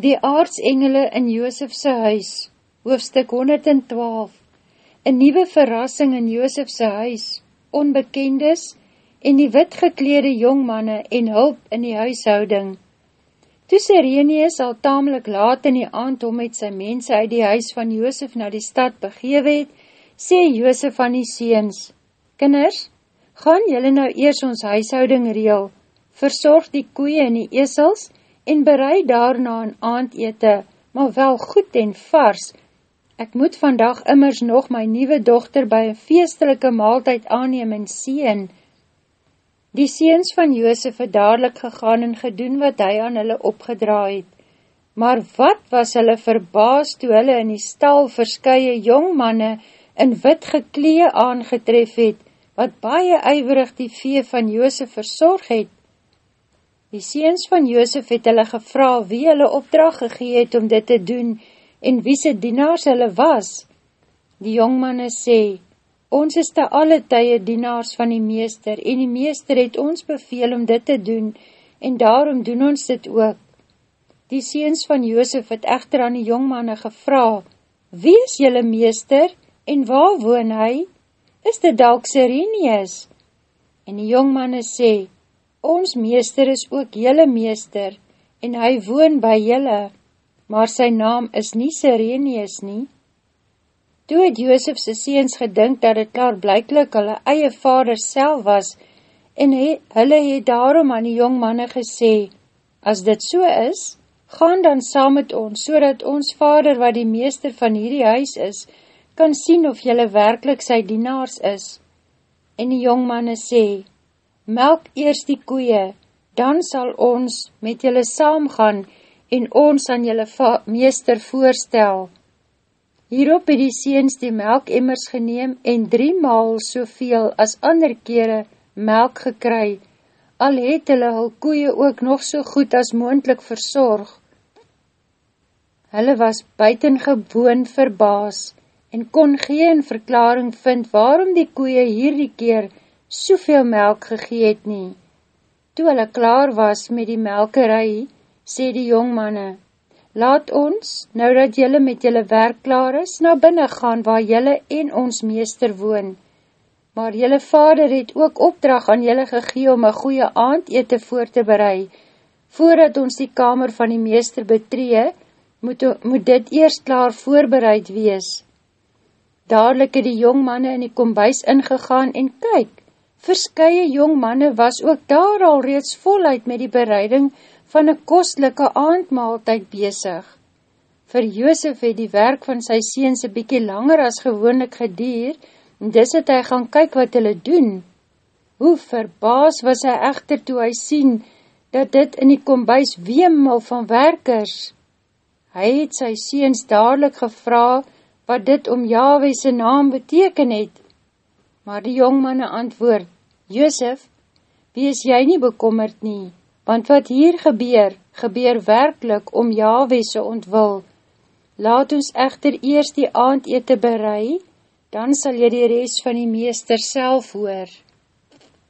Die aardsengele in Joosefse huis, hoofstuk 112, Een nieuwe verrassing in Joosefse huis, onbekendes en die witgeklede jongmanne en hulp in die huishouding. Toe Sirenius al tamelijk laat in die aand om met sy mense uit die huis van Joosef na die stad begewe het, sê Joosef van die seens, Kinders, gaan jylle nou eers ons huishouding reel, verzorg die koeie en die esels, en bereid daarna een aandete, maar wel goed en vars. Ek moet vandag immers nog my nieuwe dochter by een feestelike maaltijd aanneem en sien. Die seens van Joosef het dadelijk gegaan en gedoen wat hy aan hulle opgedraai het. Maar wat was hulle verbaas toe hulle in die stal verskye jongmanne in wit geklee aangetref het, wat baie eiverig die vee van Joosef verzorg het. Die seens van Joosef het hulle gevra wie hulle opdracht gegee het om dit te doen en wie sy dienaars hulle was. Die jongmanne sê, ons is te alle tye dienaars van die meester en die meester het ons beveel om dit te doen en daarom doen ons dit ook. Die seens van Joosef het echter aan die jongmanne gevra, wie is julle meester en waar woon hy? Is dit dalk Sirenius? En die jongmanne sê, Ons meester is ook jylle meester, en hy woon by jylle, maar sy naam is nie Sirenius nie. Toe het Joosefse seens gedink dat het klaar blijklik hulle eie vader self was, en he, hulle het daarom aan die jongmanne gesê, as dit so is, gaan dan saam met ons, so ons vader wat die meester van hierdie huis is, kan sien of jylle werkelijk sy dienaars is. En die jongmanne sê, melk eers die koeie, dan sal ons met julle saamgaan en ons aan julle meester voorstel. Hierop het die seens die melk emmers geneem en drie maal soveel as ander kere melk gekry, al het hulle hul koeie ook nog so goed as moendlik verzorg. Hulle was buitengewoon verbaas en kon geen verklaring vind waarom die koeie hierdie keer soveel melk gegeet nie. Toe hulle klaar was met die melkerij, sê die jongmanne, Laat ons, nou dat jylle met jylle werk klaar is, na binnen gaan waar jylle en ons meester woon. Maar jylle vader het ook opdracht aan jylle gegee om een goeie aand ete voor te berei. Voordat ons die kamer van die meester betree, moet, moet dit eerst klaar voorbereid wees. Dadelijk het die jongmanne in die kombuis ingegaan en kyk, Verskye jong manne was ook daar al reeds voluit met die bereiding van een kostelike aandmaaltijd bezig. Vir Joosef het die werk van sy seens een bykie langer as gewoonlik gedier, en dis het hy gaan kyk wat hulle doen. Hoe verbaas was hy echter toe hy sien, dat dit in die kombuis weemel van werkers. Hy het sy seens dadelijk gevra, wat dit om Yahwehse naam beteken het, Maar die jongmanne antwoord, Joosef, wees jy nie bekommerd nie, want wat hier gebeur, gebeur werkelijk om Yahwehse ontwil. Laat ons echter eerst die aand ete berei, dan sal jy die rest van die meester self hoor.